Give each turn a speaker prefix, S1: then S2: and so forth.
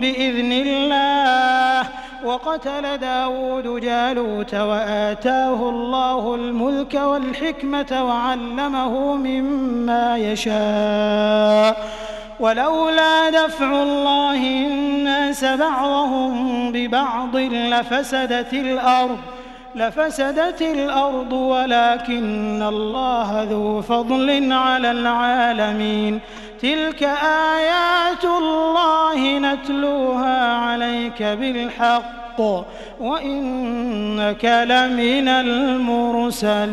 S1: بإذن الله. وقتل داود جالوت وآتاه الله الملك والحكمة وعلمه مما يشاء. ولولا دفع الله الناس بعضهم ببعض لفسدت الأرض لفسدت الأرض ولكن الله ذو فضل على العالمين. تلك آيات الله نتلوها عليك بالحق وإنك لمن المرسلين.